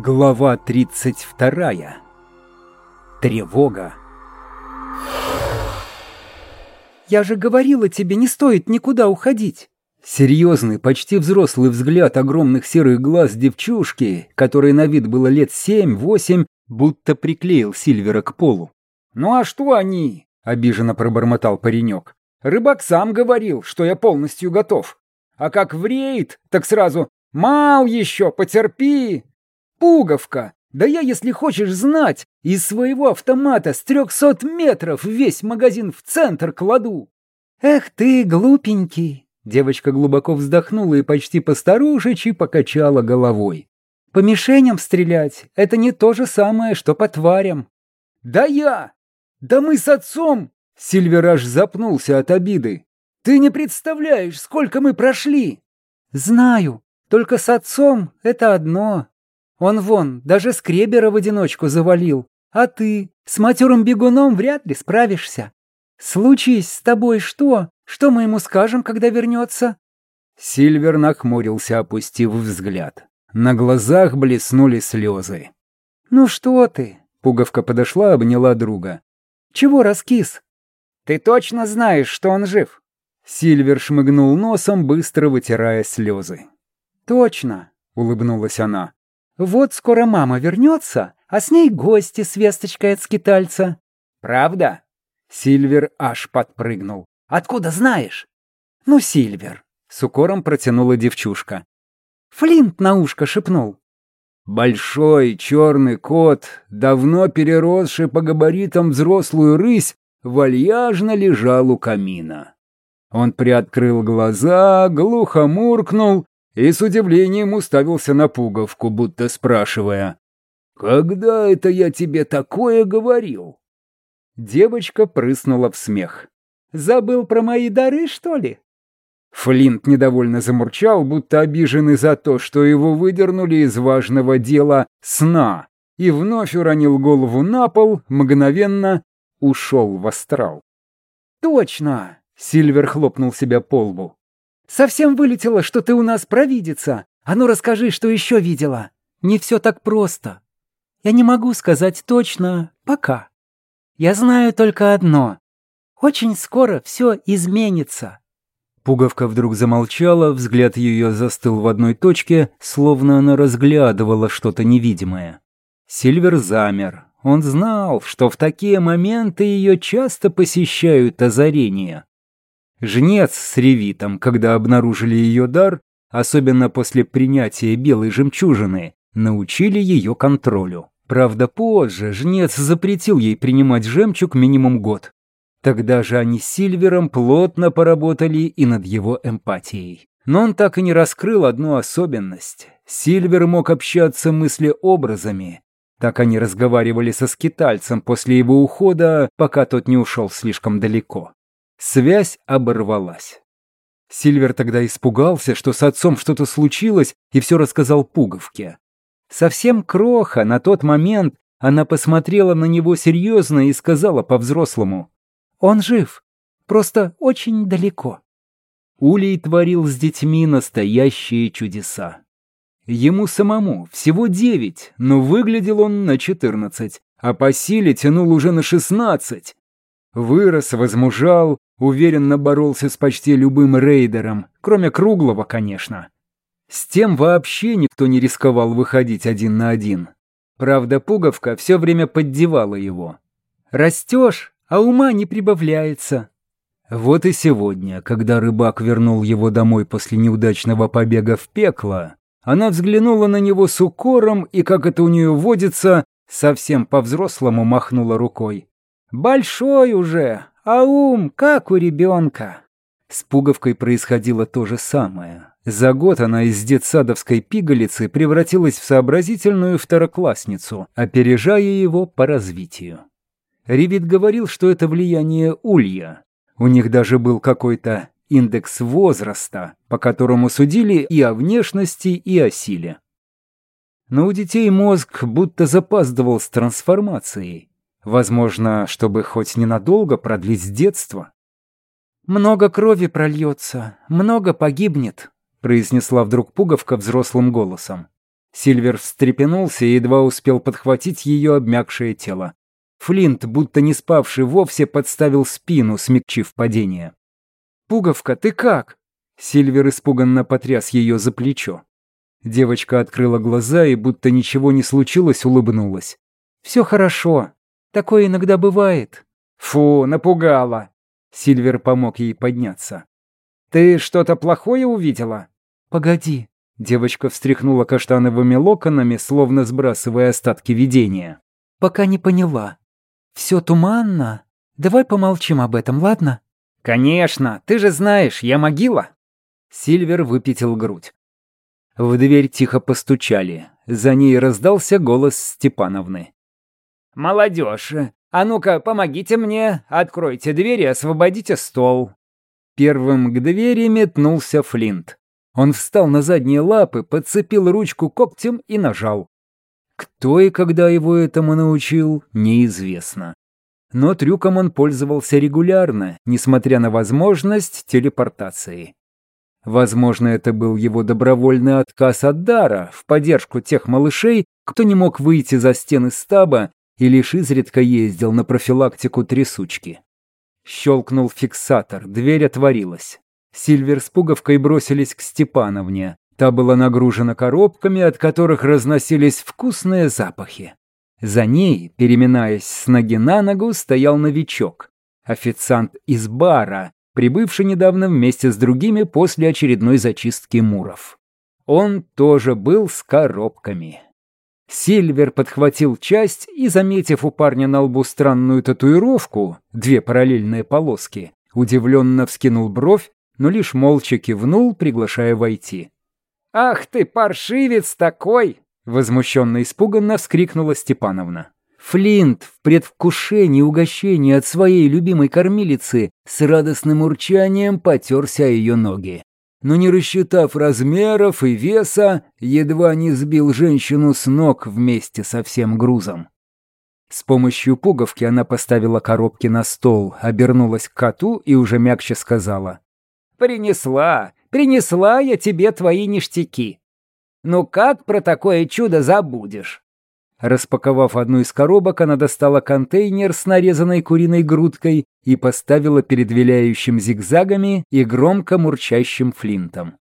Глава 32. Тревога. «Я же говорила тебе, не стоит никуда уходить!» Серьезный, почти взрослый взгляд огромных серых глаз девчушки, которой на вид было лет семь-восемь, будто приклеил Сильвера к полу. «Ну а что они?» — обиженно пробормотал паренек. «Рыбак сам говорил, что я полностью готов. А как в рейд, так сразу «Мал еще, потерпи!» Пуговка! Да я, если хочешь знать, из своего автомата с трехсот метров весь магазин в центр кладу. Эх ты, глупенький. Девочка глубоко вздохнула и почти постарушечи покачала головой. По мишеням стрелять — это не то же самое, что по тварям. Да я! Да мы с отцом! Сильвер аж запнулся от обиды. Ты не представляешь, сколько мы прошли! Знаю, только с отцом это одно. Он вон, даже скребера в одиночку завалил. А ты с матерым бегуном вряд ли справишься. Случись с тобой что? Что мы ему скажем, когда вернется?» Сильвер нахмурился, опустив взгляд. На глазах блеснули слезы. «Ну что ты?» Пуговка подошла, обняла друга. «Чего раскис?» «Ты точно знаешь, что он жив?» Сильвер шмыгнул носом, быстро вытирая слезы. «Точно», — улыбнулась она. Вот скоро мама вернется, а с ней гости с весточкой от скитальца. Правда? Сильвер аж подпрыгнул. Откуда знаешь? Ну, Сильвер. С укором протянула девчушка. Флинт на ушко шепнул. Большой черный кот, давно переросший по габаритам взрослую рысь, вальяжно лежал у камина. Он приоткрыл глаза, глухо муркнул и с удивлением уставился на пуговку, будто спрашивая, «Когда это я тебе такое говорил?» Девочка прыснула в смех. «Забыл про мои дары, что ли?» Флинт недовольно замурчал, будто обиженный за то, что его выдернули из важного дела сна, и вновь уронил голову на пол, мгновенно ушел в астрал. «Точно!» — Сильвер хлопнул себя по лбу. Совсем вылетело, что ты у нас провидица. А ну расскажи, что еще видела. Не все так просто. Я не могу сказать точно пока. Я знаю только одно. Очень скоро все изменится. Пуговка вдруг замолчала, взгляд ее застыл в одной точке, словно она разглядывала что-то невидимое. Сильвер замер. Он знал, что в такие моменты ее часто посещают озарения. Жнец с Ревитом, когда обнаружили ее дар, особенно после принятия белой жемчужины, научили ее контролю. Правда, позже жнец запретил ей принимать жемчуг минимум год. Тогда же они с Сильвером плотно поработали и над его эмпатией. Но он так и не раскрыл одну особенность. Сильвер мог общаться мыслеобразами. Так они разговаривали со скитальцем после его ухода, пока тот не ушел слишком далеко. Связь оборвалась. Сильвер тогда испугался, что с отцом что-то случилось, и все рассказал Пуговке. Совсем кроха, на тот момент она посмотрела на него серьезно и сказала по-взрослому. «Он жив, просто очень далеко». Улей творил с детьми настоящие чудеса. Ему самому всего девять, но выглядел он на четырнадцать, а по силе тянул уже на шестнадцать. Вырос, возмужал, уверенно боролся с почти любым рейдером, кроме Круглого, конечно. С тем вообще никто не рисковал выходить один на один. Правда, Пуговка все время поддевала его. «Растешь, а ума не прибавляется». Вот и сегодня, когда рыбак вернул его домой после неудачного побега в пекло, она взглянула на него с укором и, как это у нее водится, совсем по-взрослому махнула рукой. «Большой уже, а ум как у ребенка. С пуговкой происходило то же самое. За год она из детсадовской пигалицы превратилась в сообразительную второклассницу, опережая его по развитию. Ревит говорил, что это влияние улья. У них даже был какой-то индекс возраста, по которому судили и о внешности, и о силе. Но у детей мозг будто запаздывал с трансформацией. Возможно, чтобы хоть ненадолго продлить детство. «Много крови прольется, много погибнет», — произнесла вдруг пуговка взрослым голосом. Сильвер встрепенулся и едва успел подхватить ее обмякшее тело. Флинт, будто не спавший вовсе, подставил спину, смягчив падение. «Пуговка, ты как?» Сильвер испуганно потряс ее за плечо. Девочка открыла глаза и, будто ничего не случилось, улыбнулась. «Все хорошо. Такое иногда бывает». «Фу, напугала!» Сильвер помог ей подняться. «Ты что-то плохое увидела?» «Погоди». Девочка встряхнула каштановыми локонами, словно сбрасывая остатки видения. «Пока не поняла. Все туманно. Давай помолчим об этом, ладно?» «Конечно, ты же знаешь, я могила». Сильвер выпятил грудь. В дверь тихо постучали. За ней раздался голос Степановны. «Молодежь, а ну-ка, помогите мне, откройте дверь и освободите стол». Первым к двери метнулся Флинт. Он встал на задние лапы, подцепил ручку когтем и нажал. Кто и когда его этому научил, неизвестно. Но трюком он пользовался регулярно, несмотря на возможность телепортации. Возможно, это был его добровольный отказ от дара в поддержку тех малышей, кто не мог выйти за стены стаба и лишь изредка ездил на профилактику трясучки. Щелкнул фиксатор, дверь отворилась. Сильвер с пуговкой бросились к Степановне. Та была нагружена коробками, от которых разносились вкусные запахи. За ней, переминаясь с ноги на ногу, стоял новичок. Официант из бара, прибывший недавно вместе с другими после очередной зачистки муров. Он тоже был с коробками. Сильвер подхватил часть и, заметив у парня на лбу странную татуировку, две параллельные полоски, удивленно вскинул бровь, но лишь молча кивнул, приглашая войти. «Ах ты, паршивец такой!» — возмущенно испуганно вскрикнула Степановна. Флинт в предвкушении угощения от своей любимой кормилицы с радостным урчанием потерся о ее ноги но не рассчитав размеров и веса, едва не сбил женщину с ног вместе со всем грузом. С помощью пуговки она поставила коробки на стол, обернулась к коту и уже мягче сказала. «Принесла, принесла я тебе твои ништяки. Ну как про такое чудо забудешь?» Распаковав одну из коробок, она достала контейнер с нарезанной куриной грудкой и поставила перед виляющим зигзагами и громко мурчащим флинтом.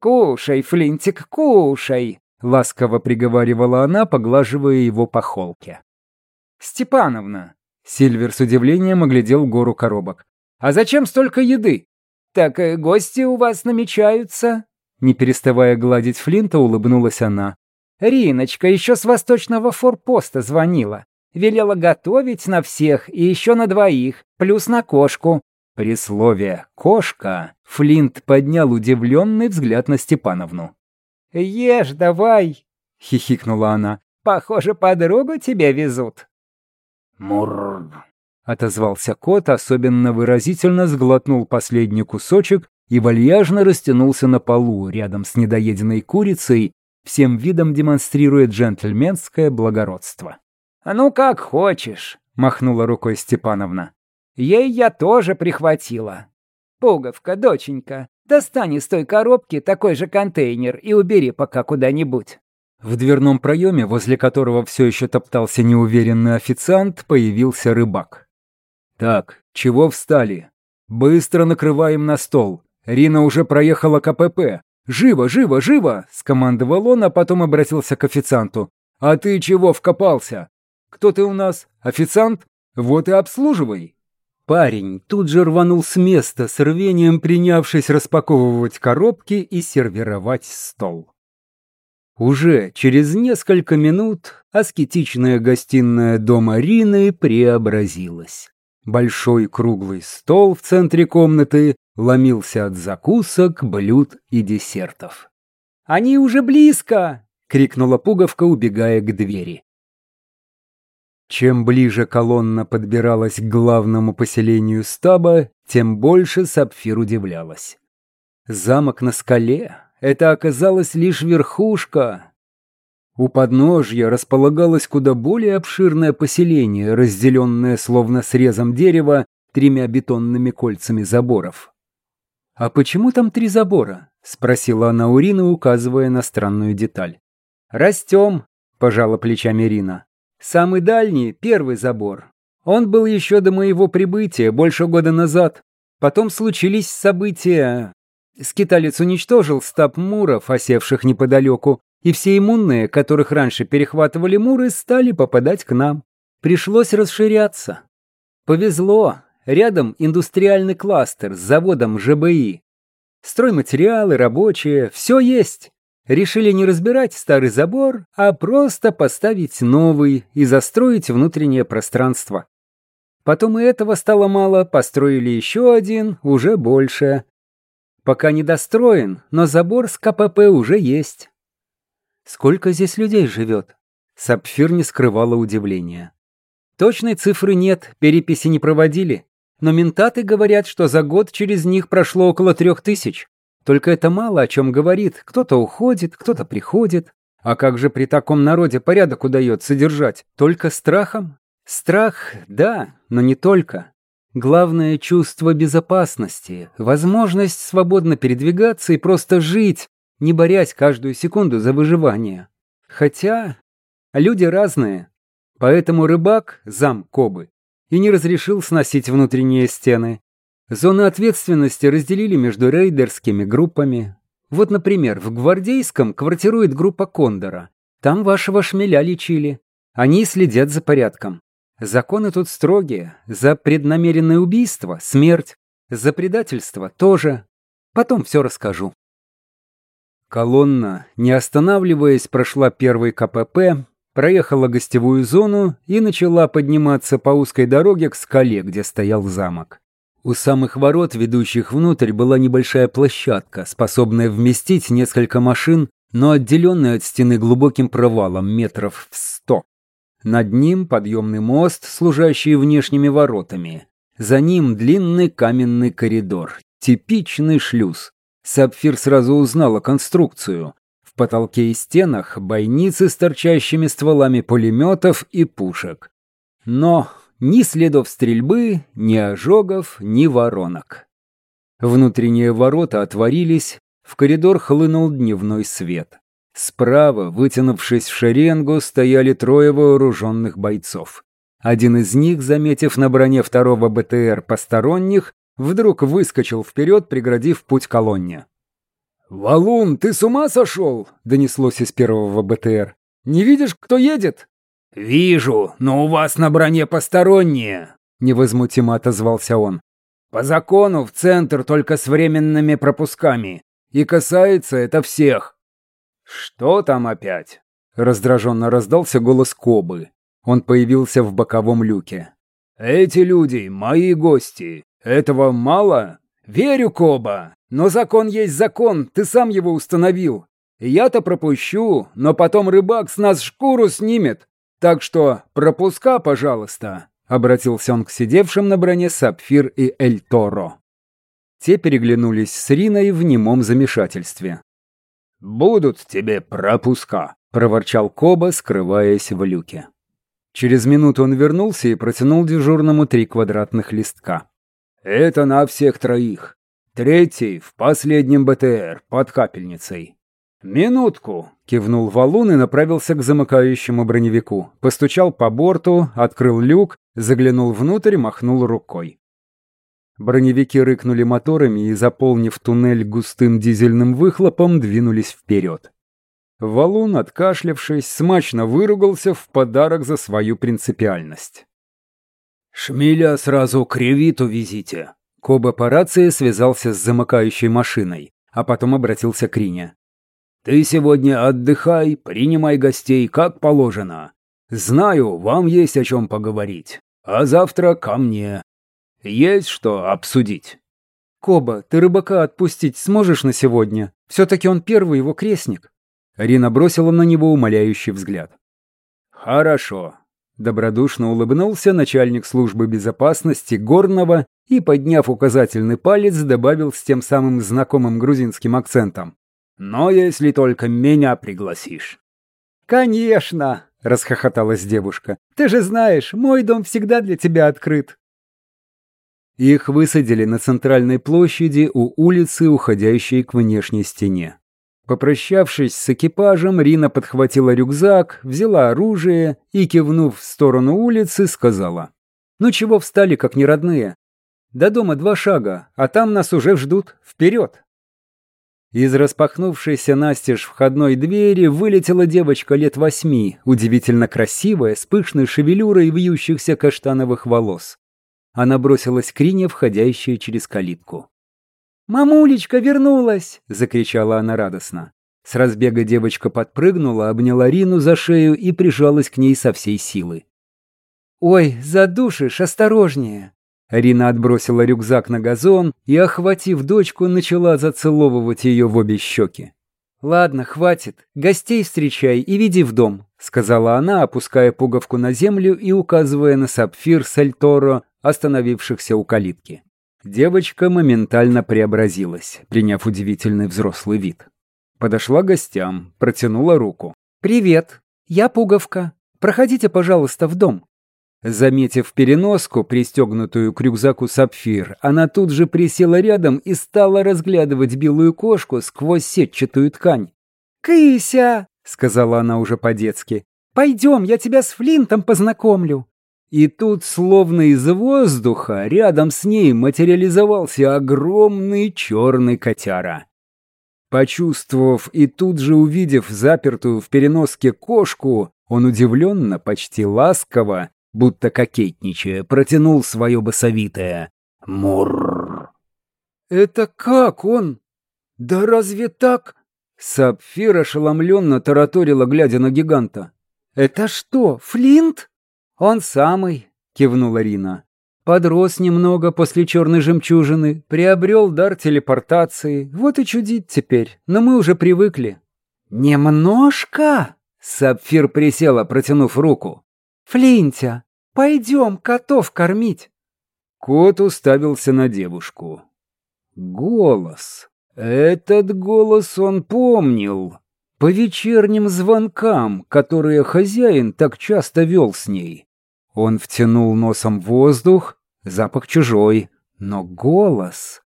«Кушай, Флинтик, кушай!» — ласково приговаривала она, поглаживая его по холке. «Степановна!» — Сильвер с удивлением оглядел гору коробок. «А зачем столько еды?» «Так э, гости у вас намечаются?» Не переставая гладить Флинта, улыбнулась она. Риночка еще с восточного форпоста звонила. Велела готовить на всех и еще на двоих, плюс на кошку. При слове «кошка» Флинт поднял удивленный взгляд на Степановну. «Ешь давай!» — хихикнула она. «Похоже, подругу тебе везут». «Мурр!» — отозвался кот, особенно выразительно сглотнул последний кусочек и вальяжно растянулся на полу рядом с недоеденной курицей, всем видом демонстрируя джентльменское благородство. «А ну как хочешь», — махнула рукой Степановна. «Ей я тоже прихватила. Пуговка, доченька, достань из той коробки такой же контейнер и убери пока куда-нибудь». В дверном проеме, возле которого все еще топтался неуверенный официант, появился рыбак. «Так, чего встали? Быстро накрываем на стол. Рина уже проехала КПП. «Живо, живо, живо!» — скомандовал он, а потом обратился к официанту. «А ты чего вкопался? Кто ты у нас? Официант? Вот и обслуживай!» Парень тут же рванул с места, с рвением принявшись распаковывать коробки и сервировать стол. Уже через несколько минут аскетичная гостиная дома Рины преобразилась. Большой круглый стол в центре комнаты ломился от закусок, блюд и десертов. «Они уже близко!» — крикнула пуговка, убегая к двери. Чем ближе колонна подбиралась к главному поселению стаба, тем больше Сапфир удивлялась. Замок на скале — это оказалась лишь верхушка. У подножья располагалось куда более обширное поселение, разделенное словно срезом дерева тремя бетонными кольцами заборов. «А почему там три забора?» — спросила она Урина, указывая на странную деталь. «Растем», — пожала плечами Рина. «Самый дальний — первый забор. Он был еще до моего прибытия, больше года назад. Потом случились события. Скиталец уничтожил стаб муров, осевших неподалеку, и все иммунные, которых раньше перехватывали муры, стали попадать к нам. Пришлось расширяться. Повезло, рядом индустриальный кластер с заводом ЖБИ. Стройматериалы, рабочие, все есть. Решили не разбирать старый забор, а просто поставить новый и застроить внутреннее пространство. Потом и этого стало мало, построили еще один, уже больше. Пока не достроен, но забор с КПП уже есть. Сколько здесь людей живет? Сапфир не скрывала удивления. Точной цифры нет, переписи не проводили. Но ментаты говорят, что за год через них прошло около трех тысяч. Только это мало о чем говорит. Кто-то уходит, кто-то приходит. А как же при таком народе порядок удается держать? Только страхом? Страх, да, но не только. Главное — чувство безопасности, возможность свободно передвигаться и просто жить, не борясь каждую секунду за выживание. Хотя люди разные, поэтому рыбак, зам Кобы, и не разрешил сносить внутренние стены. Зоны ответственности разделили между рейдерскими группами. Вот, например, в Гвардейском квартирует группа Кондора. Там вашего шмеля лечили. Они следят за порядком. Законы тут строгие. За преднамеренное убийство – смерть. За предательство – тоже. Потом все расскажу. Колонна, не останавливаясь, прошла первый КПП, проехала гостевую зону и начала подниматься по узкой дороге к скале, где стоял замок. У самых ворот, ведущих внутрь, была небольшая площадка, способная вместить несколько машин, но отделенная от стены глубоким провалом метров в сто. Над ним подъемный мост, служащий внешними воротами. За ним длинный каменный коридор. Типичный шлюз. Сапфир сразу узнала конструкцию. Потолке и стенах бойницы с торчащими стволами пулеметов и пушек. Но ни следов стрельбы, ни ожогов, ни воронок. Внутренние ворота отворились, в коридор хлынул дневной свет. Справа, вытянувшись в шеренгу, стояли трое вооруженных бойцов. Один из них, заметив на броне второго БТР посторонних, вдруг выскочил вперед, преградив путь колонне. «Валун, ты с ума сошел?» — донеслось из первого БТР. «Не видишь, кто едет?» «Вижу, но у вас на броне посторонние», — невозмутимо отозвался он. «По закону в центр только с временными пропусками, и касается это всех. «Что там опять?» Раздраженно раздался голос Кобы. Он появился в боковом люке. «Эти люди — мои гости. Этого мало? Верю, Коба. Но закон есть закон, ты сам его установил. Я-то пропущу, но потом рыбак с нас шкуру снимет. Так что пропуска, пожалуйста», — обратился он к сидевшим на броне Сапфир и Эль Торо. Те переглянулись с Риной в немом замешательстве. «Будут тебе пропуска», — проворчал Коба, скрываясь в люке. Через минуту он вернулся и протянул дежурному три квадратных листка. «Это на всех троих. Третий в последнем БТР, под капельницей». «Минутку», — кивнул Валун и направился к замыкающему броневику. Постучал по борту, открыл люк, заглянул внутрь, махнул рукой. Броневики рыкнули моторами и, заполнив туннель густым дизельным выхлопом, двинулись вперед. Валун, откашлявшись, смачно выругался в подарок за свою принципиальность. «Шмеля сразу к ревиту везите!» Коба по рации связался с замыкающей машиной, а потом обратился к Рине. «Ты сегодня отдыхай, принимай гостей, как положено. Знаю, вам есть о чем поговорить. А завтра ко мне. Есть что обсудить. Коба, ты рыбака отпустить сможешь на сегодня? Все-таки он первый его крестник. Рина бросила на него умоляющий взгляд. Хорошо. Добродушно улыбнулся начальник службы безопасности Горного и, подняв указательный палец, добавил с тем самым знакомым грузинским акцентом. «Но если только меня пригласишь». «Конечно!» — расхохоталась девушка. «Ты же знаешь, мой дом всегда для тебя открыт». Их высадили на центральной площади у улицы, уходящей к внешней стене. Попрощавшись с экипажем, Рина подхватила рюкзак, взяла оружие и, кивнув в сторону улицы, сказала. «Ну чего встали, как неродные? До дома два шага, а там нас уже ждут. Вперед!» Из распахнувшейся настежь входной двери вылетела девочка лет восьми, удивительно красивая, с пышной шевелюрой вьющихся каштановых волос. Она бросилась к Рине, входящей через калитку. «Мамулечка вернулась!» — закричала она радостно. С разбега девочка подпрыгнула, обняла Рину за шею и прижалась к ней со всей силы. «Ой, задушишь, осторожнее!» Рина отбросила рюкзак на газон и, охватив дочку, начала зацеловывать ее в обе щеки. «Ладно, хватит. Гостей встречай и веди в дом», — сказала она, опуская пуговку на землю и указывая на сапфир с Альторо, остановившихся у калитки. Девочка моментально преобразилась, приняв удивительный взрослый вид. Подошла к гостям, протянула руку. «Привет, я Пуговка. Проходите, пожалуйста, в дом». Заметив переноску, пристегнутую к рюкзаку сапфир, она тут же присела рядом и стала разглядывать белую кошку сквозь сетчатую ткань. «Кыся!» — сказала она уже по-детски. «Пойдем, я тебя с Флинтом познакомлю». И тут, словно из воздуха, рядом с ней материализовался огромный черный котяра. Почувствовав и тут же увидев запертую в переноске кошку, он удивленно, почти ласково, будто кокетничая, протянул свое басовитое «Мурр». «Это как он? Да разве так?» Сапфир ошеломленно тараторила, глядя на гиганта. «Это что, Флинт?» «Он самый», — кивнула Рина. Подрос немного после черной жемчужины, приобрел дар телепортации, вот и чудит теперь, но мы уже привыкли. «Немножко?» — Сапфир присела, протянув руку. «Флинтя, пойдем котов кормить». Кот уставился на девушку. Голос. Этот голос он помнил. По вечерним звонкам, которые хозяин так часто вел с ней. Он втянул носом воздух, запах чужой, но голос...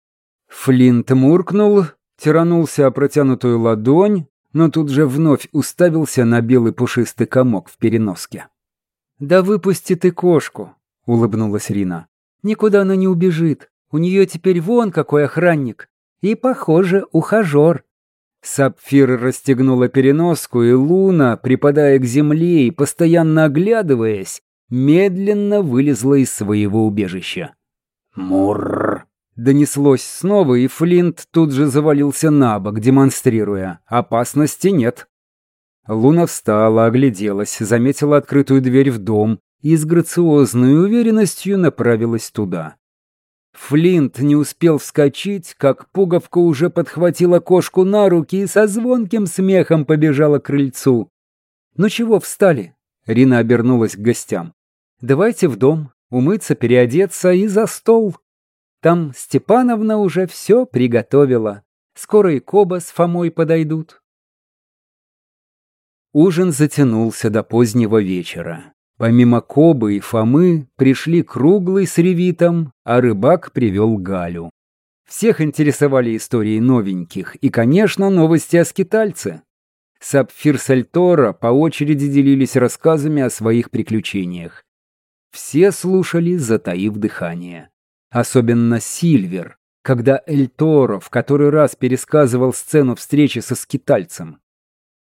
Флинт муркнул, тиранулся о протянутую ладонь, но тут же вновь уставился на белый пушистый комок в переноске. «Да выпусти ты кошку», — улыбнулась Рина. «Никуда она не убежит. У нее теперь вон какой охранник. И, похоже, ухажер». Сапфир расстегнула переноску, и Луна, припадая к земле и постоянно оглядываясь, медленно вылезла из своего убежища. «Мурр!» Донеслось снова, и Флинт тут же завалился на бок, демонстрируя. «Опасности нет». Луна встала, огляделась, заметила открытую дверь в дом и с грациозной уверенностью направилась туда. Флинт не успел вскочить, как пуговка уже подхватила кошку на руки и со звонким смехом побежала к крыльцу. «Ну чего встали?» Рина обернулась к гостям. «Давайте в дом, умыться, переодеться и за стол. Там Степановна уже все приготовила. Скоро и Коба с Фомой подойдут». Ужин затянулся до позднего вечера. Помимо Кобы и Фомы пришли Круглый с Ревитом, а рыбак привел Галю. Всех интересовали истории новеньких и, конечно, новости о скитальце. Сапфир Сальтора по очереди делились рассказами о своих приключениях. Все слушали, затаив дыхание. Особенно Сильвер, когда Эль Торо в который раз пересказывал сцену встречи со скитальцем.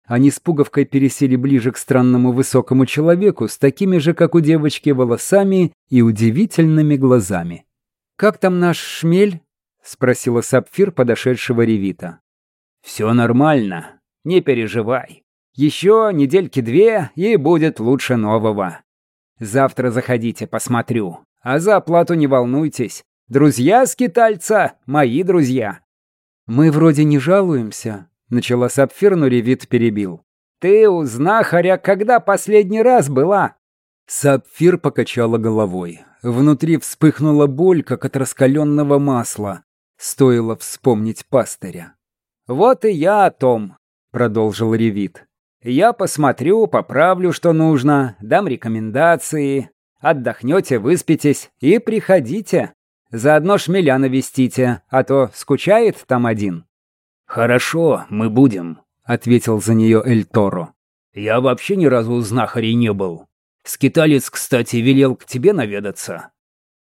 Они с пуговкой пересели ближе к странному высокому человеку с такими же, как у девочки, волосами и удивительными глазами. «Как там наш шмель?» — спросила Сапфир подошедшего Ревита. «Все нормально», не переживай. Еще недельки две, и будет лучше нового. Завтра заходите, посмотрю. А за оплату не волнуйтесь. Друзья скитальца, мои друзья. Мы вроде не жалуемся, начала Сапфир, но Ревит перебил. Ты у знахаря когда последний раз была? Сапфир покачала головой. Внутри вспыхнула боль, как от раскаленного масла. Стоило вспомнить пастыря. «Вот и я о том продолжил Ревит. «Я посмотрю, поправлю, что нужно, дам рекомендации. Отдохнете, выспитесь и приходите. Заодно шмеля навестите, а то скучает там один». «Хорошо, мы будем», — ответил за нее Эль Торо. «Я вообще ни разу у знахарей не был. Скиталец, кстати, велел к тебе наведаться».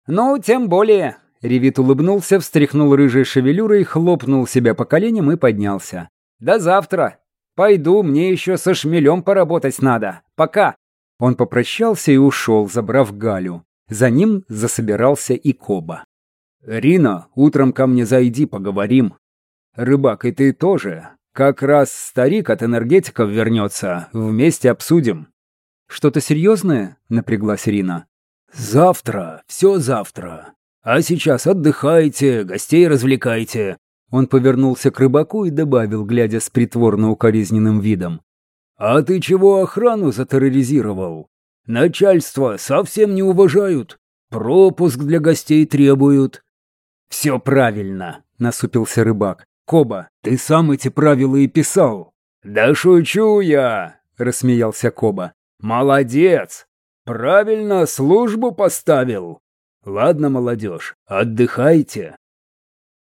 «Ну, тем более», — Ревит улыбнулся, встряхнул рыжей шевелюрой, хлопнул себя по коленям и поднялся. «До завтра. Пойду, мне еще со шмелем поработать надо. Пока». Он попрощался и ушел, забрав Галю. За ним засобирался и Коба. «Рина, утром ко мне зайди, поговорим. Рыбак, и ты тоже. Как раз старик от энергетиков вернется, вместе обсудим». «Что-то серьезное?» — напряглась Рина. «Завтра, все завтра. А сейчас отдыхайте, гостей развлекайте». Он повернулся к рыбаку и добавил, глядя с притворно-укоризненным видом. «А ты чего охрану затерроризировал? Начальство совсем не уважают. Пропуск для гостей требуют». «Все правильно», — насупился рыбак. «Коба, ты сам эти правила и писал». «Да шучу я», — рассмеялся Коба. «Молодец! Правильно службу поставил. Ладно, молодежь, отдыхайте».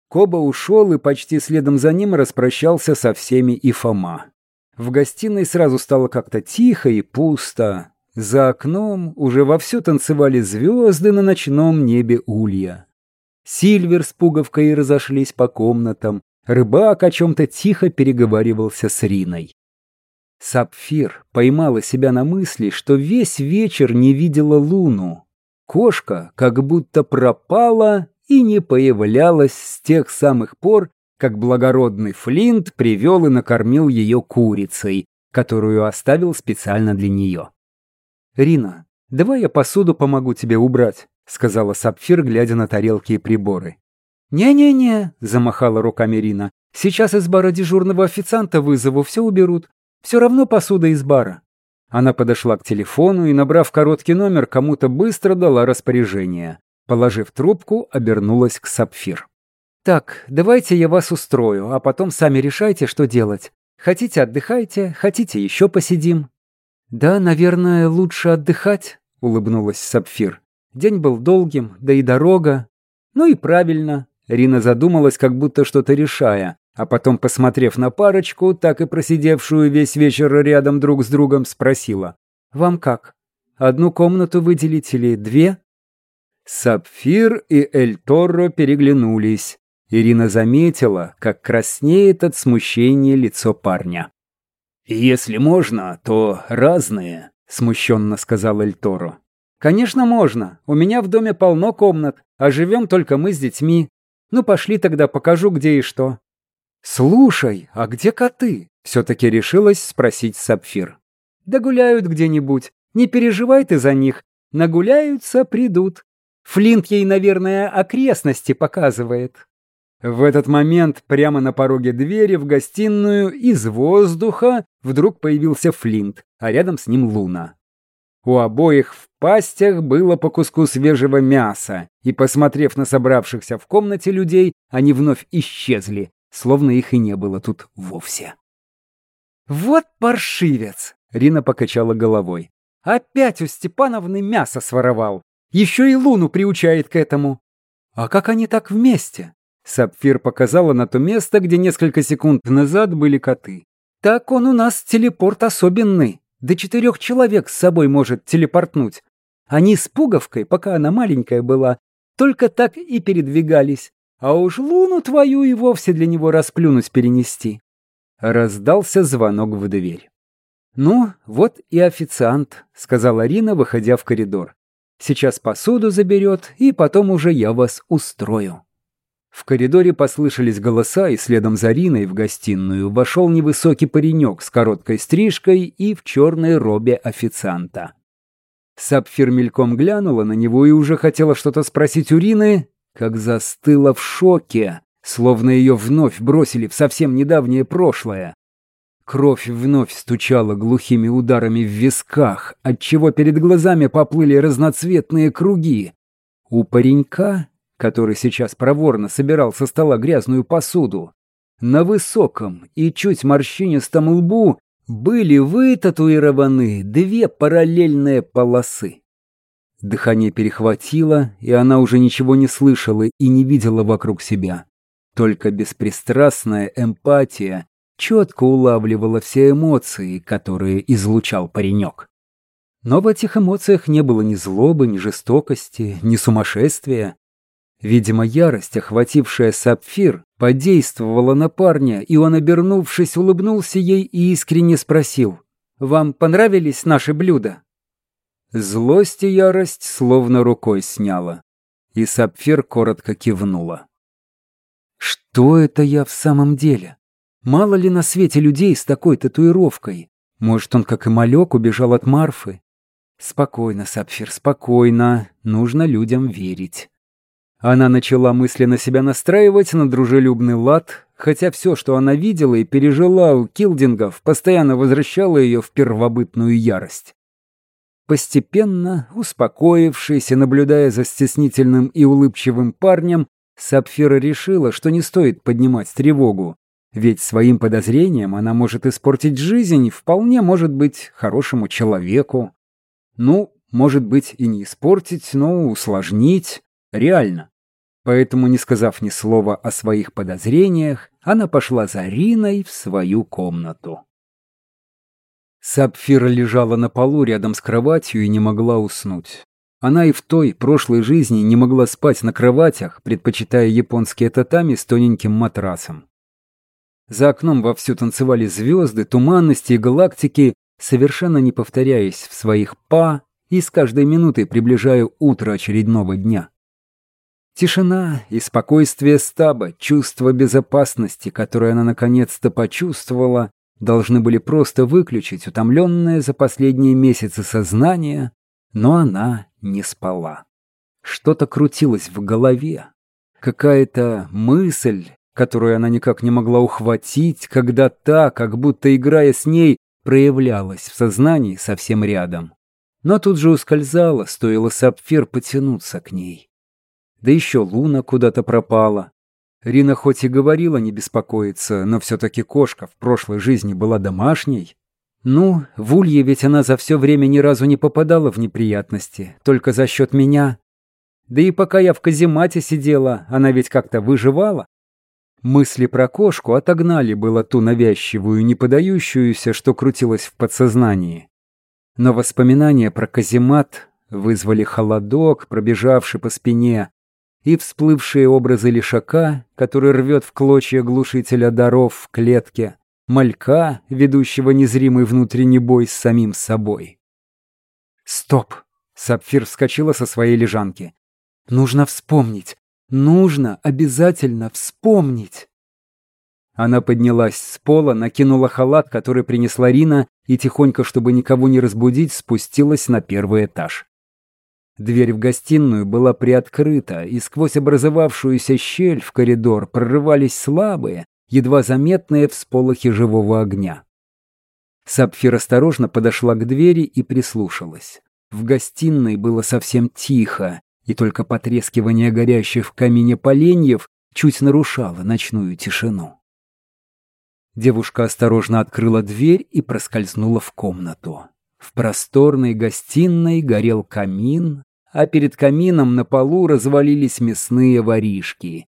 Коба ушел, и почти следом за ним распрощался со всеми и Фома. В гостиной сразу стало как-то тихо и пусто. За окном уже вовсю танцевали звезды на ночном небе улья. Сильвер с пуговкой разошлись по комнатам. Рыбак о чем-то тихо переговаривался с Риной. Сапфир поймала себя на мысли, что весь вечер не видела Луну. Кошка как будто пропала и не появлялась с тех самых пор, как благородный Флинт привел и накормил ее курицей, которую оставил специально для нее. «Рина, давай я посуду помогу тебе убрать», — сказала Сапфир, глядя на тарелки и приборы. «Не-не-не», — замахала руками Рина, — «сейчас из бара дежурного официанта вызову, все уберут. Все равно посуда из бара». Она подошла к телефону и, набрав короткий номер, кому-то быстро дала распоряжение. Положив трубку, обернулась к Сапфир. «Так, давайте я вас устрою, а потом сами решайте, что делать. Хотите, отдыхайте, хотите, еще посидим». «Да, наверное, лучше отдыхать», — улыбнулась Сапфир. «День был долгим, да и дорога». «Ну и правильно». Рина задумалась, как будто что-то решая, а потом, посмотрев на парочку, так и просидевшую весь вечер рядом друг с другом, спросила. «Вам как? Одну комнату выделить или две?» Сапфир и Эль Торро переглянулись. Ирина заметила, как краснеет от смущения лицо парня. «Если можно, то разные», — смущенно сказал Эль Торо. «Конечно можно. У меня в доме полно комнат, а живем только мы с детьми. Ну, пошли тогда, покажу, где и что». «Слушай, а где коты?» — все-таки решилась спросить Сапфир. «Да гуляют где-нибудь. Не переживай ты за них. Нагуляются, придут. Флинт ей, наверное, окрестности показывает». В этот момент прямо на пороге двери в гостиную из воздуха вдруг появился Флинт, а рядом с ним Луна. У обоих в пастях было по куску свежего мяса, и, посмотрев на собравшихся в комнате людей, они вновь исчезли, словно их и не было тут вовсе. «Вот паршивец!» — Рина покачала головой. «Опять у Степановны мясо своровал. Еще и Луну приучает к этому. А как они так вместе?» Сапфир показала на то место, где несколько секунд назад были коты. «Так он у нас телепорт особенный. До четырех человек с собой может телепортнуть. Они с пуговкой, пока она маленькая была, только так и передвигались. А уж луну твою и вовсе для него расплюнуть перенести». Раздался звонок в дверь. «Ну, вот и официант», — сказала Рина, выходя в коридор. «Сейчас посуду заберет, и потом уже я вас устрою». В коридоре послышались голоса, и следом за Риной в гостиную вошел невысокий паренек с короткой стрижкой и в черной робе официанта. Сапфир мельком глянула на него и уже хотела что-то спросить у Рины, как застыла в шоке, словно ее вновь бросили в совсем недавнее прошлое. Кровь вновь стучала глухими ударами в висках, отчего перед глазами поплыли разноцветные круги. У паренька который сейчас проворно собирал со стола грязную посуду. На высоком и чуть морщинистом лбу были вытатуированы две параллельные полосы. Дыхание перехватило, и она уже ничего не слышала и не видела вокруг себя. Только беспристрастная эмпатия четко улавливала все эмоции, которые излучал паренек. Но в этих эмоциях не было ни злобы, ни жестокости, ни сумасшествия. Видимо, ярость, охватившая сапфир, подействовала на парня, и он, обернувшись, улыбнулся ей и искренне спросил, «Вам понравились наши блюда?» Злость и ярость словно рукой сняла, и сапфир коротко кивнула. «Что это я в самом деле? Мало ли на свете людей с такой татуировкой? Может, он, как и малек, убежал от Марфы? Спокойно, Сапфир, спокойно. Нужно людям верить. Она начала мысленно себя настраивать на дружелюбный лад, хотя все, что она видела и пережила у Килдингов, постоянно возвращало ее в первобытную ярость. Постепенно, успокоившись и наблюдая за стеснительным и улыбчивым парнем, Сапфира решила, что не стоит поднимать тревогу, ведь своим подозрением она может испортить жизнь, вполне может быть хорошему человеку. Ну, может быть, и не испортить, но усложнить. Реально. Поэтому, не сказав ни слова о своих подозрениях, она пошла за Риной в свою комнату. Сапфира лежала на полу рядом с кроватью и не могла уснуть. Она и в той, прошлой жизни не могла спать на кроватях, предпочитая японские татами с тоненьким матрасом. За окном вовсю танцевали звезды, туманности и галактики, совершенно не повторяясь в своих «па» и с каждой минутой приближая утро очередного дня. Тишина и спокойствие стаба, чувство безопасности, которое она наконец-то почувствовала, должны были просто выключить утомленное за последние месяцы сознание, но она не спала. Что-то крутилось в голове. Какая-то мысль, которую она никак не могла ухватить, когда та, как будто играя с ней, проявлялась в сознании совсем рядом. Но тут же ускользала, стоило сапфир потянуться к ней. Да еще луна куда-то пропала. Рина хоть и говорила не беспокоиться, но все-таки кошка в прошлой жизни была домашней. Ну, в Улье ведь она за все время ни разу не попадала в неприятности, только за счет меня. Да и пока я в каземате сидела, она ведь как-то выживала. Мысли про кошку отогнали было ту навязчивую, не подающуюся, что крутилась в подсознании. Но воспоминания про каземат вызвали холодок, пробежавший по спине, и всплывшие образы лишака, который рвет в клочья глушителя даров в клетке, малька, ведущего незримый внутренний бой с самим собой. «Стоп!» — Сапфир вскочила со своей лежанки. «Нужно вспомнить, Нужно обязательно вспомнить. Она поднялась с пола, накинула халат, который принесла Рина, и тихонько, чтобы никого не разбудить, спустилась на первый этаж. Дверь в гостиную была приоткрыта, и сквозь образовавшуюся щель в коридор прорывались слабые, едва заметные всполохи живого огня. Сапфир осторожно подошла к двери и прислушалась. В гостиной было совсем тихо, и только потрескивание горящих в камине поленьев чуть нарушало ночную тишину. Девушка осторожно открыла дверь и проскользнула в комнату. В просторной гостиной горел камин, а перед камином на полу развалились мясные воришки.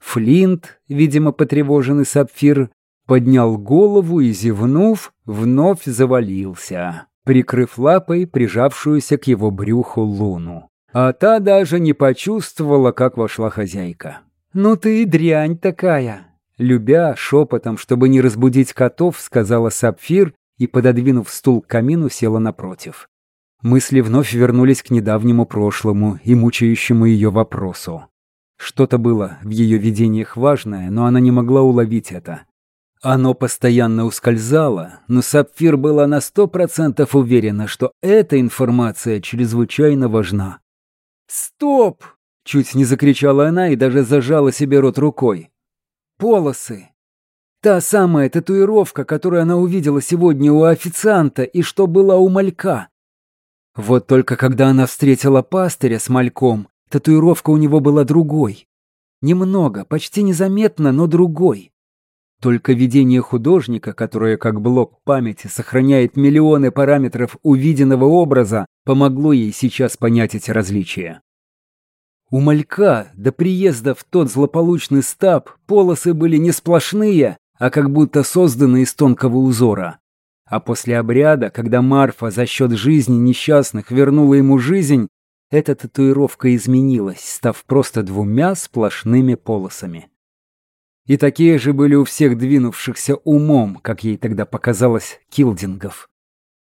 Флинт, видимо, потревоженный сапфир, поднял голову и, зевнув, вновь завалился, прикрыв лапой прижавшуюся к его брюху луну. А та даже не почувствовала, как вошла хозяйка. «Ну ты и дрянь такая!» Любя шепотом, чтобы не разбудить котов, сказала Сапфир и, пододвинув стул к камину, села напротив. Мысли вновь вернулись к недавнему прошлому и мучающему ее вопросу. Что-то было в ее видениях важное, но она не могла уловить это. Оно постоянно ускользало, но Сапфир была на сто процентов уверена, что эта информация чрезвычайно важна. «Стоп!» — чуть не закричала она и даже зажала себе рот рукой. «Полосы! Та самая татуировка, которую она увидела сегодня у официанта и что была у малька. Вот только когда она встретила пастыря с мальком, татуировка у него была другой. Немного, почти незаметно, но другой. Только видение художника, которое как блок памяти сохраняет миллионы параметров увиденного образа, помогло ей сейчас понять эти различия. У малька до приезда в тот злополучный стаб полосы были не сплошные, а как будто созданы из тонкого узора. А после обряда, когда Марфа за счет жизни несчастных вернула ему жизнь, эта татуировка изменилась, став просто двумя сплошными полосами. И такие же были у всех двинувшихся умом, как ей тогда показалось, килдингов.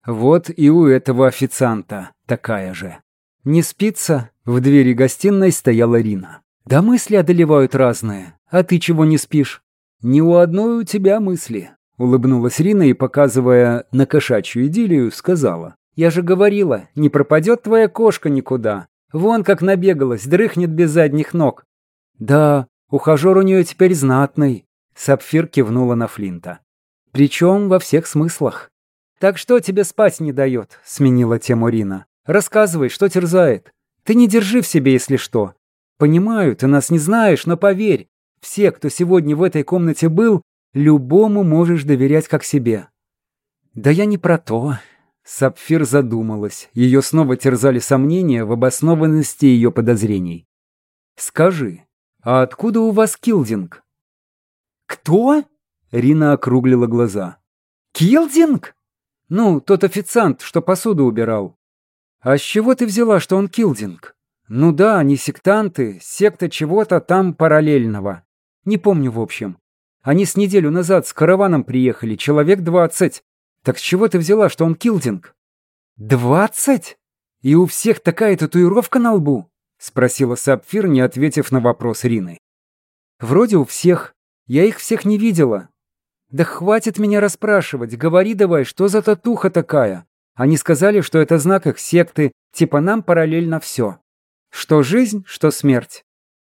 Вот и у этого официанта такая же. «Не спится?» В двери гостиной стояла Рина. «Да мысли одолевают разные. А ты чего не спишь?» «Не у одной у тебя мысли», — улыбнулась Рина и, показывая на кошачью идиллию, сказала. «Я же говорила, не пропадет твоя кошка никуда. Вон как набегалась, дрыхнет без задних ног». «Да, ухажер у нее теперь знатный», — Сапфир кивнула на Флинта. «Причем во всех смыслах». «Так что тебе спать не дает?» — сменила тему Рина. «Рассказывай, что терзает. Ты не держи в себе, если что. Понимаю, ты нас не знаешь, но поверь, все, кто сегодня в этой комнате был, любому можешь доверять как себе». «Да я не про то». Сапфир задумалась. Ее снова терзали сомнения в обоснованности ее подозрений. «Скажи, а откуда у вас Килдинг?» «Кто?» Рина округлила глаза. «Килдинг?» «Ну, тот официант, что посуду убирал». «А с чего ты взяла, что он Килдинг?» «Ну да, они сектанты, секта чего-то там параллельного. Не помню, в общем. Они с неделю назад с караваном приехали, человек двадцать. Так с чего ты взяла, что он Килдинг?» «Двадцать? И у всех такая татуировка на лбу?» — спросила Сапфир, не ответив на вопрос Рины. «Вроде у всех. Я их всех не видела». «Да хватит меня расспрашивать, говори давай, что за татуха такая?» Они сказали, что это знак их секты, типа нам параллельно все. Что жизнь, что смерть.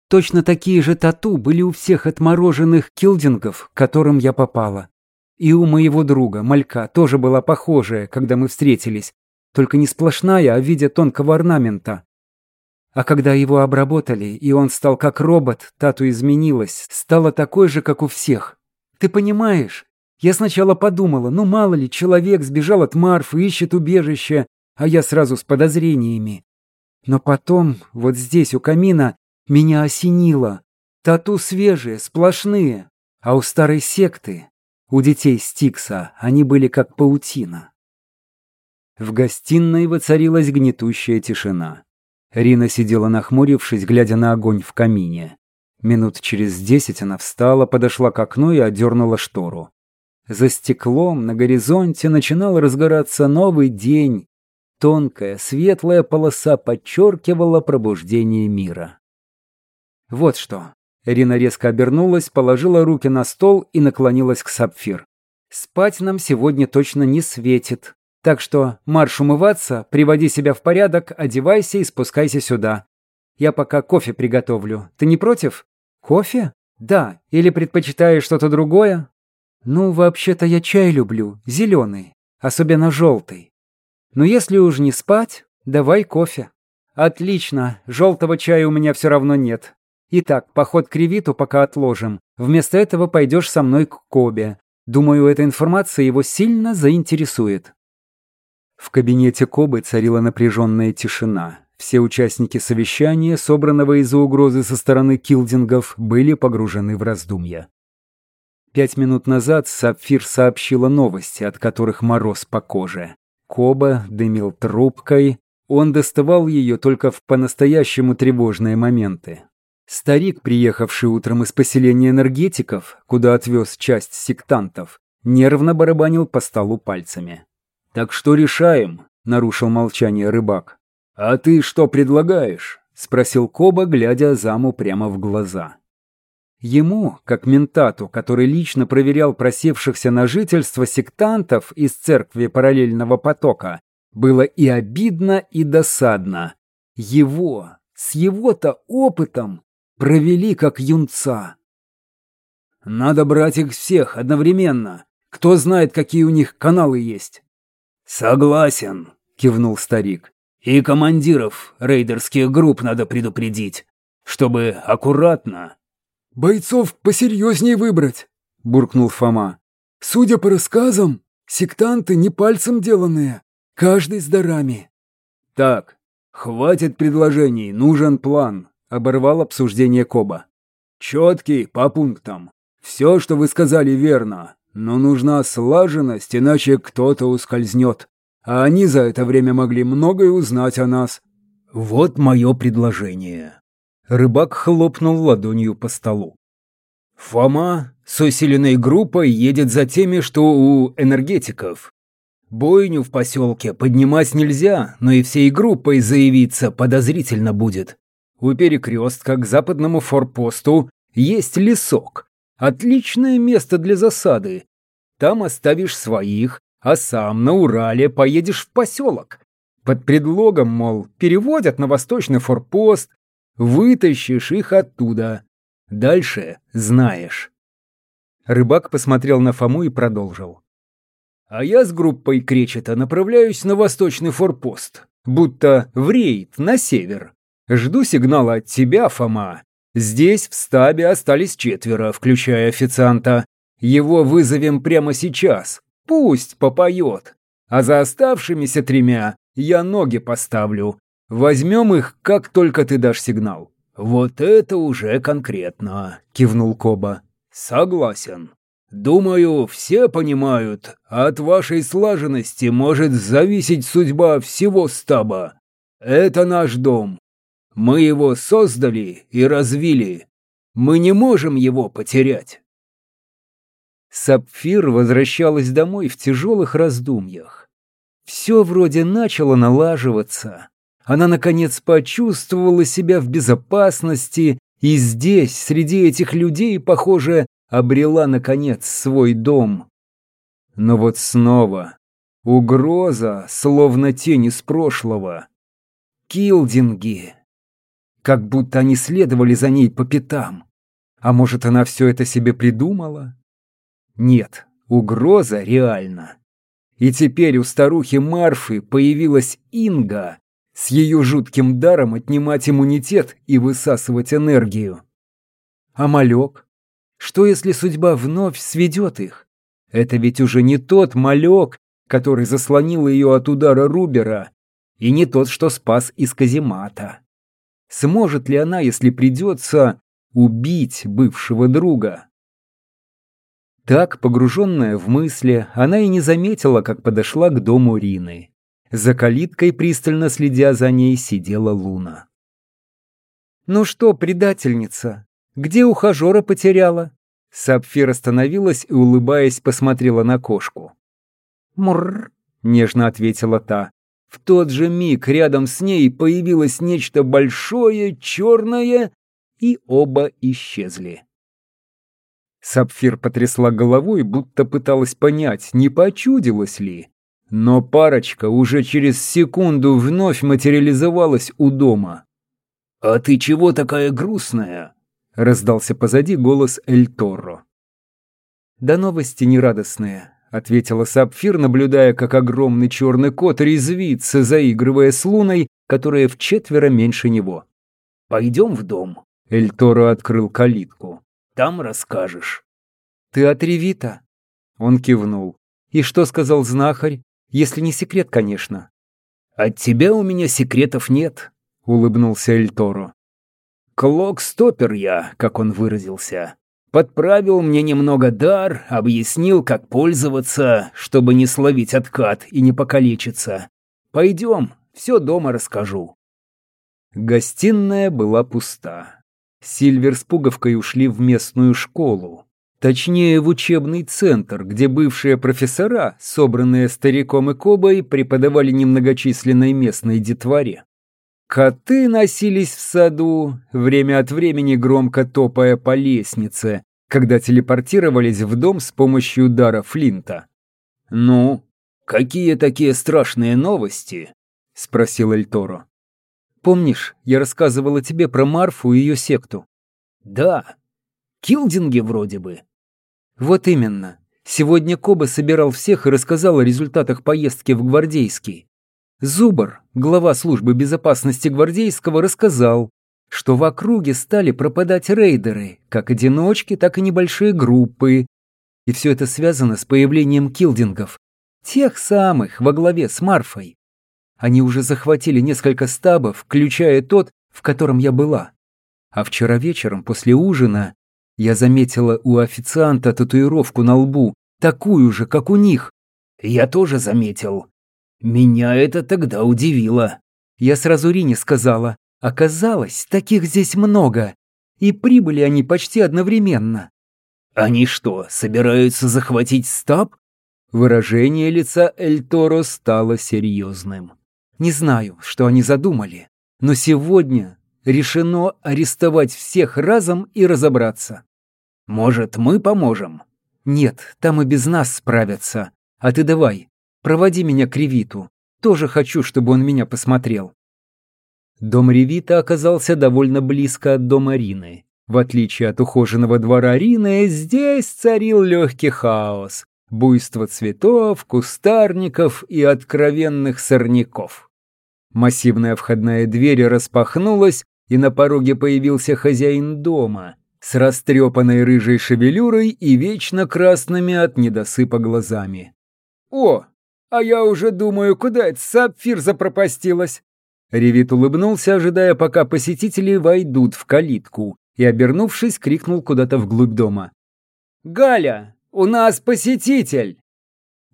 Точно такие же тату были у всех отмороженных килдингов, к которым я попала. И у моего друга, Малька, тоже была похожая, когда мы встретились. Только не сплошная, а в виде тонкого орнамента. А когда его обработали, и он стал как робот, тату изменилась, стала такой же, как у всех. Ты понимаешь? Я сначала подумала, ну мало ли, человек сбежал от Марфы, ищет убежище, а я сразу с подозрениями. Но потом, вот здесь, у камина, меня осенило. Тату свежие, сплошные. А у старой секты, у детей Стикса, они были как паутина. В гостиной воцарилась гнетущая тишина. Рина сидела нахмурившись, глядя на огонь в камине. Минут через десять она встала, подошла к окну и одернула штору. За стеклом на горизонте начинал разгораться новый день. Тонкая, светлая полоса подчеркивала пробуждение мира. Вот что. Ирина резко обернулась, положила руки на стол и наклонилась к Сапфир. «Спать нам сегодня точно не светит. Так что марш умываться, приводи себя в порядок, одевайся и спускайся сюда. Я пока кофе приготовлю. Ты не против?» «Кофе? Да. Или предпочитаешь что-то другое?» «Ну, вообще-то я чай люблю, зеленый, особенно желтый. Но если уж не спать, давай кофе». «Отлично, желтого чая у меня все равно нет. Итак, поход к Ревиту пока отложим. Вместо этого пойдешь со мной к Кобе. Думаю, эта информация его сильно заинтересует». В кабинете Кобы царила напряженная тишина. Все участники совещания, собранного из-за угрозы со стороны килдингов, были погружены в раздумья. Пять минут назад Сапфир сообщила новости, от которых мороз по коже. Коба дымил трубкой, он доставал ее только в по-настоящему тревожные моменты. Старик, приехавший утром из поселения энергетиков, куда отвез часть сектантов, нервно барабанил по столу пальцами. «Так что решаем?» — нарушил молчание рыбак. «А ты что предлагаешь?» — спросил Коба, глядя заму прямо в глаза. Ему, как ментату, который лично проверял просевшихся на жительство сектантов из церкви параллельного потока, было и обидно, и досадно. Его, с его-то опытом, провели как юнца. Надо брать их всех одновременно. Кто знает, какие у них каналы есть. Согласен, кивнул старик. И командиров рейдерских групп надо предупредить, чтобы аккуратно «Бойцов посерьезнее выбрать», — буркнул Фома. «Судя по рассказам, сектанты не пальцем деланные, каждый с дарами». «Так, хватит предложений, нужен план», — оборвал обсуждение Коба. «Четкий, по пунктам. Все, что вы сказали, верно. Но нужна слаженность, иначе кто-то ускользнет. А они за это время могли многое узнать о нас». «Вот мое предложение». Рыбак хлопнул ладонью по столу. «Фома с усиленной группой едет за теми, что у энергетиков. Бойню в поселке поднимать нельзя, но и всей группой заявиться подозрительно будет. У перекрестка к западному форпосту есть лесок. Отличное место для засады. Там оставишь своих, а сам на Урале поедешь в поселок. Под предлогом, мол, переводят на восточный форпост, вытащишь их оттуда. Дальше знаешь. Рыбак посмотрел на Фому и продолжил. А я с группой Кречета направляюсь на восточный форпост, будто в рейд на север. Жду сигнала от тебя, Фома. Здесь в стабе остались четверо, включая официанта. Его вызовем прямо сейчас. Пусть попоет. А за оставшимися тремя я ноги поставлю. Возьмем их, как только ты дашь сигнал. Вот это уже конкретно, кивнул Коба. Согласен. Думаю, все понимают, от вашей слаженности может зависеть судьба всего стаба. Это наш дом, мы его создали и развили. Мы не можем его потерять. Сапфир возвращалась домой в тяжелых раздумьях. Все вроде начало налаживаться. Она, наконец, почувствовала себя в безопасности и здесь, среди этих людей, похоже, обрела, наконец, свой дом. Но вот снова угроза, словно тень из прошлого. Килдинги как будто они следовали за ней по пятам. А может, она все это себе придумала? Нет, угроза реальна. И теперь у старухи Марфы появилась Инга с ее жутким даром отнимать иммунитет и высасывать энергию. А малек? Что, если судьба вновь сведет их? Это ведь уже не тот малек, который заслонил ее от удара Рубера, и не тот, что спас из каземата. Сможет ли она, если придется, убить бывшего друга? Так, погруженная в мысли, она и не заметила, как подошла к дому Рины. За калиткой, пристально следя за ней, сидела Луна. «Ну что, предательница, где ухажера потеряла?» Сапфир остановилась и, улыбаясь, посмотрела на кошку. «Мурр», — нежно ответила та. В тот же миг рядом с ней появилось нечто большое, черное, и оба исчезли. Сапфир потрясла головой, будто пыталась понять, не почудилось ли. Но парочка уже через секунду вновь материализовалась у дома. «А ты чего такая грустная?» — раздался позади голос Эль Торро. «Да новости нерадостные ответила Сапфир, наблюдая, как огромный черный кот резвится, заигрывая с луной, которая в четверо меньше него. «Пойдем в дом», — Эль Торо открыл калитку. «Там расскажешь». «Ты от Ревита?» Он кивнул. «И что сказал знахарь? Если не секрет, конечно». «От тебя у меня секретов нет», — улыбнулся Эль Торо. «Клок-стопер я», как он выразился. Подправил мне немного дар, объяснил, как пользоваться, чтобы не словить откат и не покалечиться. Пойдем, все дома расскажу. Гостиная была пуста. Сильвер с пуговкой ушли в местную школу. Точнее, в учебный центр, где бывшие профессора, собранные стариком и Кобой, преподавали немногочисленной местной детворе. Коты носились в саду, время от времени громко топая по лестнице, когда телепортировались в дом с помощью удара Флинта. «Ну, какие такие страшные новости?» — спросил Эльторо. «Помнишь, я рассказывала тебе про Марфу и ее секту?» «Да, Килдинги вроде бы». «Вот именно. Сегодня Коба собирал всех и рассказал о результатах поездки в Гвардейский. Зубар, глава службы безопасности Гвардейского, рассказал, что в округе стали пропадать рейдеры, как одиночки, так и небольшие группы. И все это связано с появлением килдингов. Тех самых, во главе с Марфой. Они уже захватили несколько стабов, включая тот, в котором я была. А вчера вечером после ужина я заметила у официанта татуировку на лбу, такую же, как у них. Я тоже заметил. Меня это тогда удивило. Я сразу Рине сказала, оказалось, таких здесь много. И прибыли они почти одновременно. Они что, собираются захватить стаб? Выражение лица Эль Торо стало серьезным. Не знаю, что они задумали, но сегодня решено арестовать всех разом и разобраться. Может, мы поможем? Нет, там и без нас справятся. А ты давай, проводи меня к Ревиту. Тоже хочу, чтобы он меня посмотрел. Дом Ревита оказался довольно близко от дома Рины. В отличие от ухоженного двора Рины, здесь царил легкий хаос. Буйство цветов, кустарников и откровенных сорняков. Массивная входная дверь распахнулась, и на пороге появился хозяин дома с растрепанной рыжей шевелюрой и вечно красными от недосыпа глазами. «О, а я уже думаю, куда этот сапфир запропастилась?» Ревит улыбнулся, ожидая, пока посетители войдут в калитку, и, обернувшись, крикнул куда-то вглубь дома. «Галя, у нас посетитель!»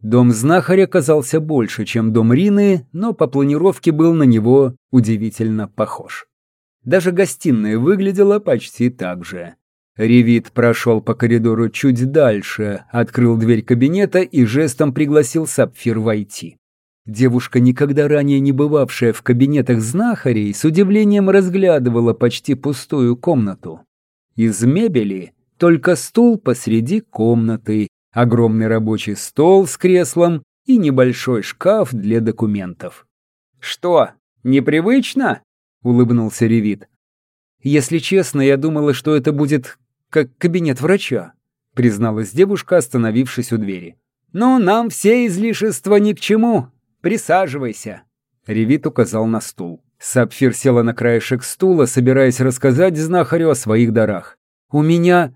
Дом знахаря казался больше, чем дом Рины, но по планировке был на него удивительно похож. Даже гостиная выглядела почти так же. Ревит прошел по коридору чуть дальше, открыл дверь кабинета и жестом пригласил Сапфир войти. Девушка, никогда ранее не бывавшая в кабинетах знахарей, с удивлением разглядывала почти пустую комнату. Из мебели только стул посреди комнаты, огромный рабочий стол с креслом и небольшой шкаф для документов. «Что, непривычно?» — улыбнулся Ревит. «Если честно, я думала, что это будет как кабинет врача», — призналась девушка, остановившись у двери. «Ну, нам все излишества ни к чему. Присаживайся». Ревит указал на стул. Сапфир села на краешек стула, собираясь рассказать знахарю о своих дарах. «У меня...»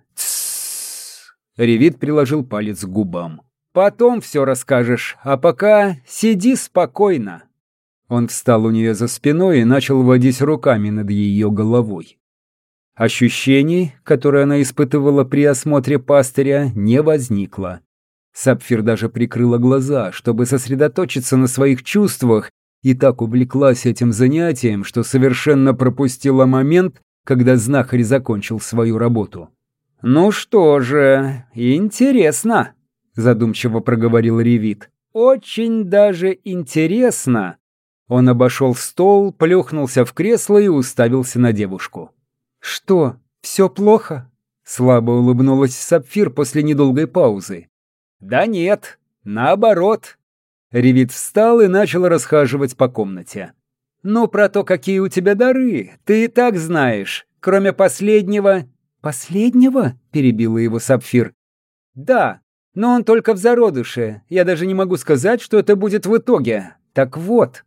Ревит приложил палец к губам. «Потом все расскажешь, а пока сиди спокойно». Он встал у нее за спиной и начал водить руками над ее головой. Ощущений, которые она испытывала при осмотре пастыря, не возникло. Сапфир даже прикрыла глаза, чтобы сосредоточиться на своих чувствах, и так увлеклась этим занятием, что совершенно пропустила момент, когда знахарь закончил свою работу. «Ну что же, интересно», — задумчиво проговорил Ревит. «Очень даже интересно». Он обошел стол, плюхнулся в кресло и уставился на девушку. «Что, все плохо?» Слабо улыбнулась Сапфир после недолгой паузы. «Да нет, наоборот». Ревит встал и начал расхаживать по комнате. «Ну, про то, какие у тебя дары, ты и так знаешь. Кроме последнего...» «Последнего?» — перебила его Сапфир. «Да, но он только в зародыше. Я даже не могу сказать, что это будет в итоге. Так вот,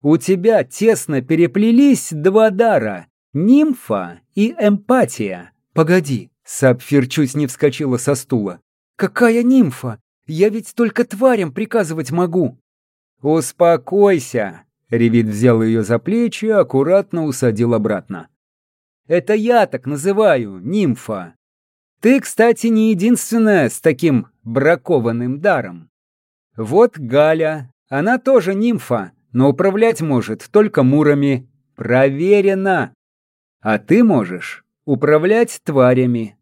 у тебя тесно переплелись два дара Нимфа и эмпатия. Погоди, Сапфир чуть не вскочила со стула. Какая нимфа? Я ведь только тварям приказывать могу. Успокойся. Ревит взял ее за плечи и аккуратно усадил обратно. Это я так называю, нимфа. Ты, кстати, не единственная с таким бракованным даром. Вот Галя, она тоже нимфа, но управлять может только мурами. Проверено. А ты можешь управлять тварями.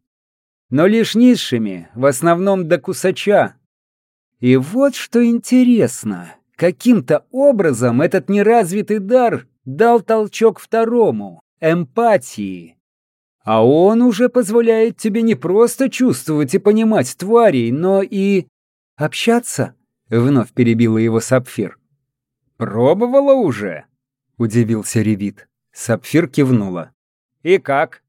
Но лишь низшими, в основном до кусача. И вот что интересно. Каким-то образом этот неразвитый дар дал толчок второму — эмпатии. А он уже позволяет тебе не просто чувствовать и понимать тварей, но и... «Общаться?» — вновь перебила его Сапфир. «Пробовала уже?» — удивился Ревит. Сапфир кивнула. И как?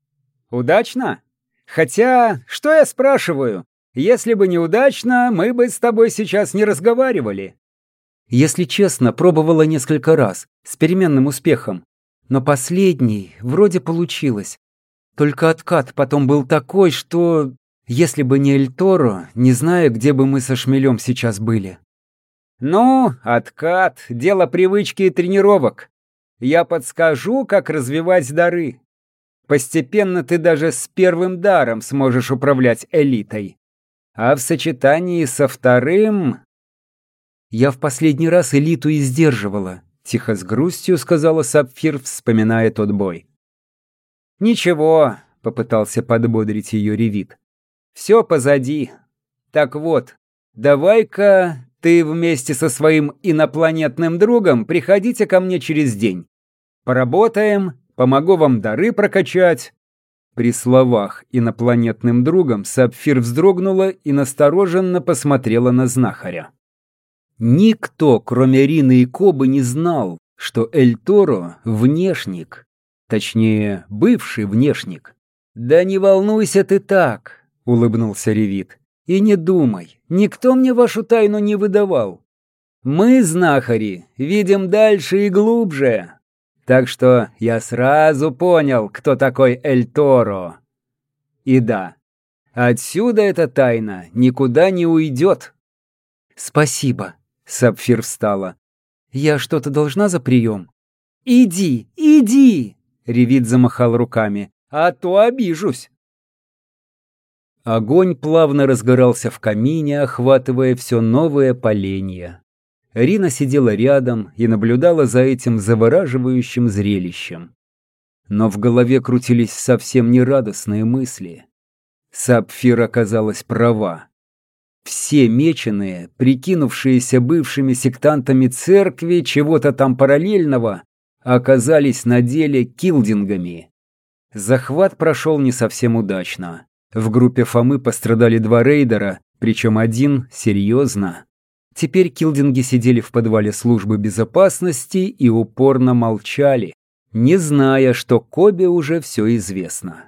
Удачно? Хотя, что я спрашиваю? Если бы неудачно, мы бы с тобой сейчас не разговаривали. Если честно, пробовала несколько раз, с переменным успехом. Но последний вроде получилось. Только откат потом был такой, что... Если бы не Эльторо, не знаю, где бы мы со шмелем сейчас были. Ну, откат — дело привычки и тренировок. Я подскажу, как развивать дары. Постепенно ты даже с первым даром сможешь управлять элитой. А в сочетании со вторым... Я в последний раз элиту и сдерживала, тихо с грустью сказала Сапфир, вспоминая тот бой. Ничего, попытался подбодрить ее Ревит. Все позади. Так вот, давай-ка ты вместе со своим инопланетным другом приходите ко мне через день. Поработаем, помогу вам дары прокачать». При словах инопланетным другом Сапфир вздрогнула и настороженно посмотрела на знахаря. Никто, кроме Рины и Кобы, не знал, что Эль Торо — внешник. Точнее, бывший внешник. «Да не волнуйся ты так», — улыбнулся Ревит. «И не думай, никто мне вашу тайну не выдавал. Мы, знахари, видим дальше и глубже, так что я сразу понял, кто такой Эль Торо. И да, отсюда эта тайна никуда не уйдет. Спасибо, Сапфир встала. Я что-то должна за прием? Иди, иди, Ревит замахал руками, а то обижусь. Огонь плавно разгорался в камине, охватывая все новые поленья. Рина сидела рядом и наблюдала за этим завораживающим зрелищем. Но в голове крутились совсем нерадостные мысли. Сапфир оказалась права. Все меченые, прикинувшиеся бывшими сектантами церкви чего-то там параллельного, оказались на деле килдингами. Захват прошел не совсем удачно. В группе Фомы пострадали два рейдера, причем один серьезно. Теперь килдинги сидели в подвале службы безопасности и упорно молчали, не зная, что Кобе уже все известно.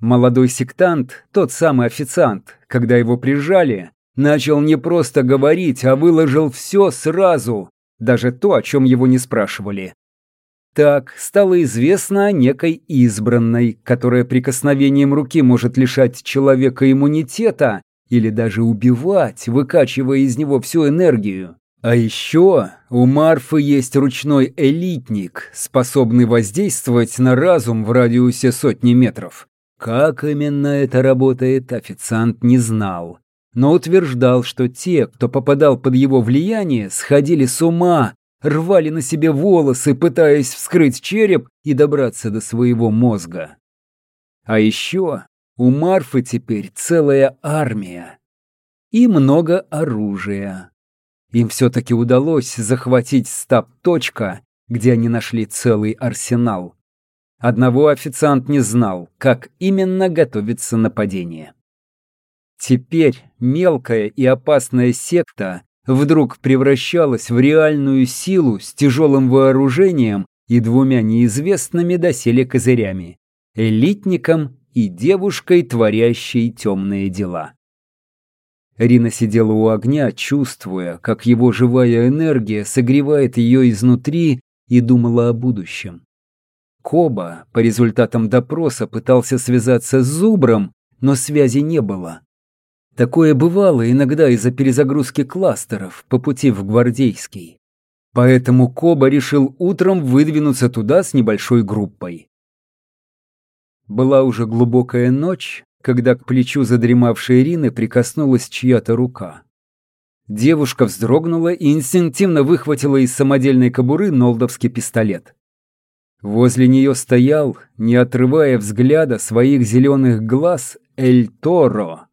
Молодой сектант, тот самый официант, когда его прижали, начал не просто говорить, а выложил все сразу, даже то, о чем его не спрашивали. Так стало известно о некой избранной, которая прикосновением руки может лишать человека иммунитета или даже убивать, выкачивая из него всю энергию. А еще у Марфы есть ручной элитник, способный воздействовать на разум в радиусе сотни метров. Как именно это работает, официант не знал, но утверждал, что те, кто попадал под его влияние, сходили с ума, рвали на себе волосы, пытаясь вскрыть череп и добраться до своего мозга. А еще у Марфы теперь целая армия. И много оружия. Им все-таки удалось захватить стаб-точка, где они нашли целый арсенал. Одного официант не знал, как именно готовится нападение. Теперь мелкая и опасная секта вдруг превращалась в реальную силу с тяжелым вооружением и двумя неизвестными доселе козырями – элитником и девушкой, творящей темные дела. Рина сидела у огня, чувствуя, как его живая энергия согревает ее изнутри и думала о будущем. Коба по результатам допроса пытался связаться с Зубром, но связи не было. Такое бывало иногда из-за перезагрузки кластеров по пути в Гвардейский. Поэтому Коба решил утром выдвинуться туда с небольшой группой. Была уже глубокая ночь, когда к плечу задремавшей Ирины прикоснулась чья-то рука. Девушка вздрогнула и инстинктивно выхватила из самодельной кобуры нолдовский пистолет. Возле нее стоял, не отрывая взгляда своих зеленых глаз, Эль Торо.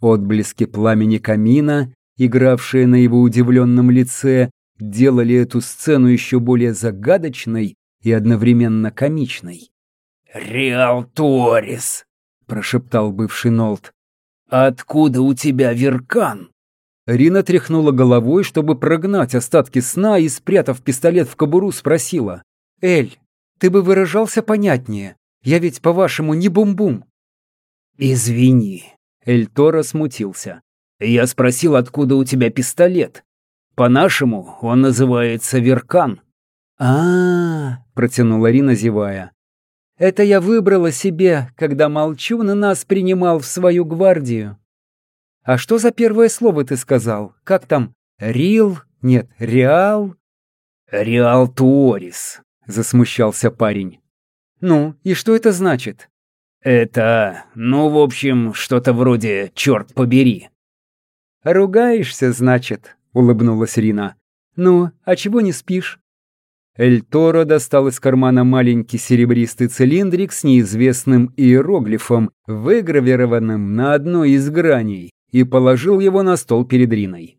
Отблески пламени камина, игравшие на его удивленном лице, делали эту сцену еще более загадочной и одновременно комичной. «Реал Торис», — прошептал бывший Нолт. «Откуда у тебя веркан?» Рина тряхнула головой, чтобы прогнать остатки сна и, спрятав пистолет в кобуру, спросила. «Эль, ты бы выражался понятнее. Я ведь, по-вашему, не бум-бум». «Извини», — Эль Торо смутился. «Я спросил, откуда у тебя пистолет. По-нашему он называется веркан». «А-а-а», протянула Рина, зевая. Это я выбрала себе, когда Молчун нас принимал в свою гвардию. А что за первое слово ты сказал? Как там? Рил? Нет, Реал? Реал Туорис, засмущался парень. Ну, и что это значит? Это, ну, в общем, что-то вроде «черт побери». «Ругаешься, значит?» — улыбнулась Рина. «Ну, а чего не спишь?» Эль Торо достал из кармана маленький серебристый цилиндрик с неизвестным иероглифом, выгравированным на одной из граней, и положил его на стол перед Риной.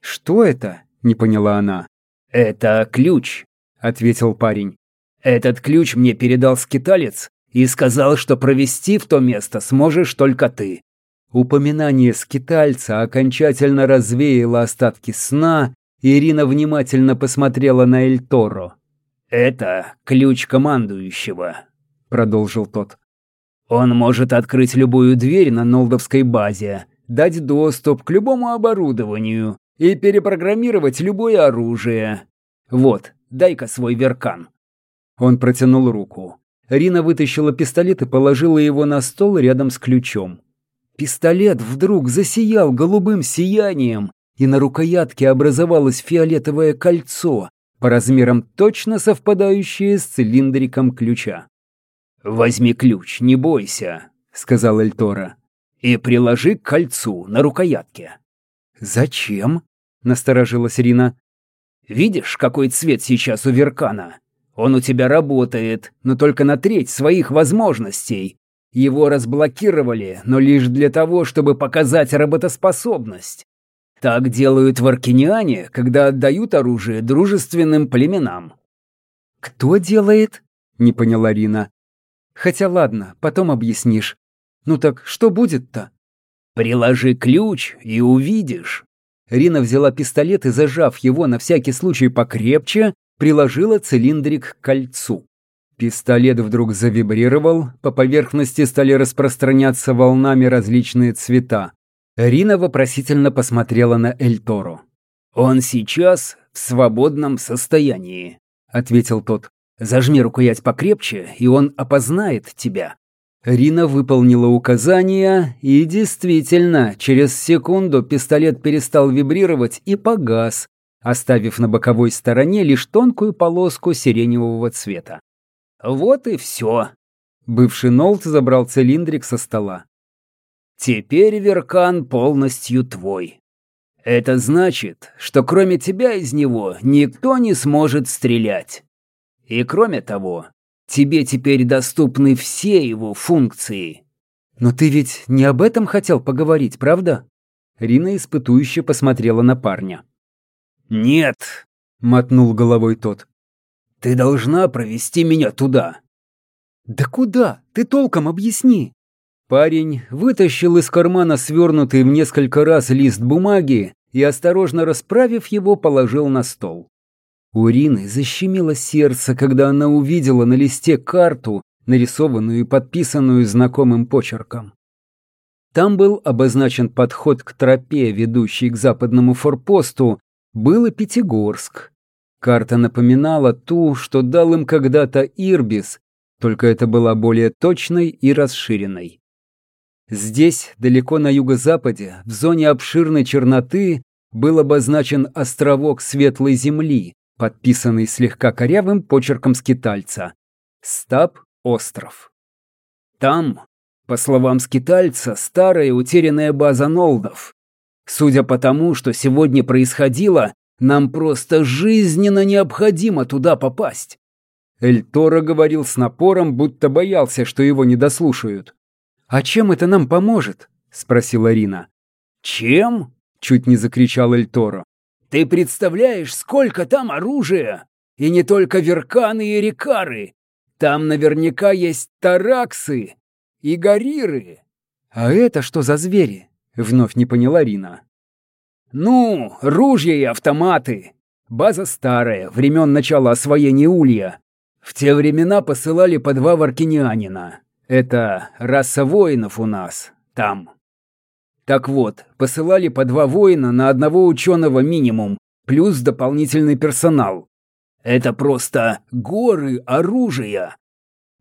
«Что это?» — не поняла она. «Это ключ», — ответил парень. «Этот ключ мне передал скиталец и сказал, что провести в то место сможешь только ты. Упоминание скитальца окончательно развеяло остатки сна, Ирина внимательно посмотрела на Эльторо. «Это ключ командующего», — продолжил тот. «Он может открыть любую дверь на Нолдовской базе, дать доступ к любому оборудованию и перепрограммировать любое оружие. Вот, дай-ка свой веркан». Он протянул руку. Рина вытащила пистолет и положила его на стол рядом с ключом. Пистолет вдруг засиял голубым сиянием, и на рукоятке образовалось фиолетовое кольцо, по размерам точно совпадающее с цилиндриком ключа. «Возьми ключ, не бойся», — сказал Эльтора, — «и приложи к кольцу на рукоятке». «Зачем?» — насторожилась Рина. «Видишь, какой цвет сейчас у Веркана? Он у тебя работает, но только на треть своих возможностей. Его разблокировали, но лишь для того, чтобы показать работоспособность. Так делают в Аркениане, когда отдают оружие дружественным племенам. «Кто делает?» — не поняла Рина. «Хотя ладно, потом объяснишь. Ну так что будет-то?» «Приложи ключ и увидишь». Рина взяла пистолет и, зажав его на всякий случай покрепче, приложила цилиндрик к кольцу. Пистолет вдруг завибрировал, по поверхности стали распространяться волнами различные цвета. Рина вопросительно посмотрела на Эльтору. «Он сейчас в свободном состоянии», — ответил тот. «Зажми рукоять покрепче, и он опознает тебя». Рина выполнила указания, и действительно, через секунду пистолет перестал вибрировать и погас, оставив на боковой стороне лишь тонкую полоску сиреневого цвета. «Вот и все». Бывший Нолт забрал цилиндрик со стола. «Теперь Веркан полностью твой. Это значит, что кроме тебя из него никто не сможет стрелять. И кроме того, тебе теперь доступны все его функции». «Но ты ведь не об этом хотел поговорить, правда?» Рина испытующе посмотрела на парня. «Нет», — мотнул головой тот. «Ты должна провести меня туда». «Да куда? Ты толком объясни». Парень вытащил из кармана свернутый в несколько раз лист бумаги и, осторожно расправив его, положил на стол. У Рины защемило сердце, когда она увидела на листе карту, нарисованную и подписанную знакомым почерком. Там был обозначен подход к тропе, ведущей к западному форпосту, был и Пятигорск. Карта напоминала ту, что дал им когда-то Ирбис, только это была более точной и расширенной. Здесь, далеко на юго-западе, в зоне обширной черноты, был обозначен островок Светлой Земли, подписанный слегка корявым почерком скитальца. Стаб-остров. Там, по словам скитальца, старая утерянная база Нолдов, Судя по тому, что сегодня происходило, нам просто жизненно необходимо туда попасть. Эль Торо говорил с напором, будто боялся, что его не дослушают. «А чем это нам поможет?» — спросила Рина. «Чем?» — чуть не закричал Эль Торо. «Ты представляешь, сколько там оружия? И не только верканы и рекары. Там наверняка есть тараксы и гориры». «А это что за звери?» Вновь не поняла Рина. «Ну, ружья и автоматы. База старая, времен начала освоения Улья. В те времена посылали по два варкинянина. Это раса воинов у нас, там. Так вот, посылали по два воина на одного ученого минимум, плюс дополнительный персонал. Это просто горы оружия.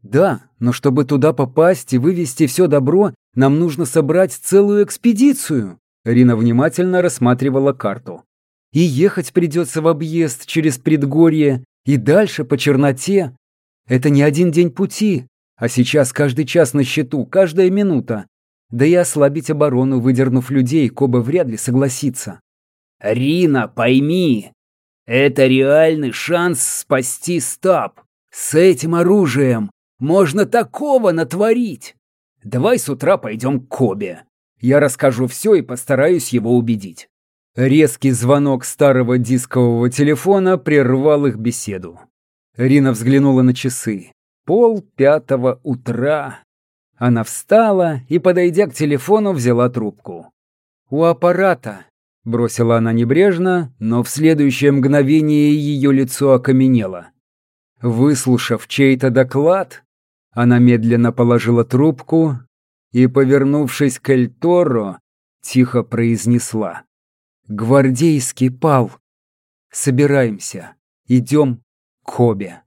Да, но чтобы туда попасть и вывести все добро, нам нужно собрать целую экспедицию. Рина внимательно рассматривала карту. И ехать придется в объезд через предгорье, и дальше по черноте. Это не один день пути, а сейчас каждый час на счету, каждая минута. Да и ослабить оборону, выдернув людей, Коба вряд ли согласится. «Рина, пойми, это реальный шанс спасти стаб. С этим оружием можно такого натворить. Давай с утра пойдем к Кобе. Я расскажу все и постараюсь его убедить». Резкий звонок старого дискового телефона прервал их беседу. Рина взглянула на часы. Пол пятого утра. Она встала и, подойдя к телефону, взяла трубку. «У аппарата», — бросила она небрежно, но в следующее мгновение ее лицо окаменело. Выслушав чей-то доклад, она медленно положила трубку и, повернувшись к Эльторо, тихо произнесла. Гвардейский пал. Собираемся. Идем к Хобе.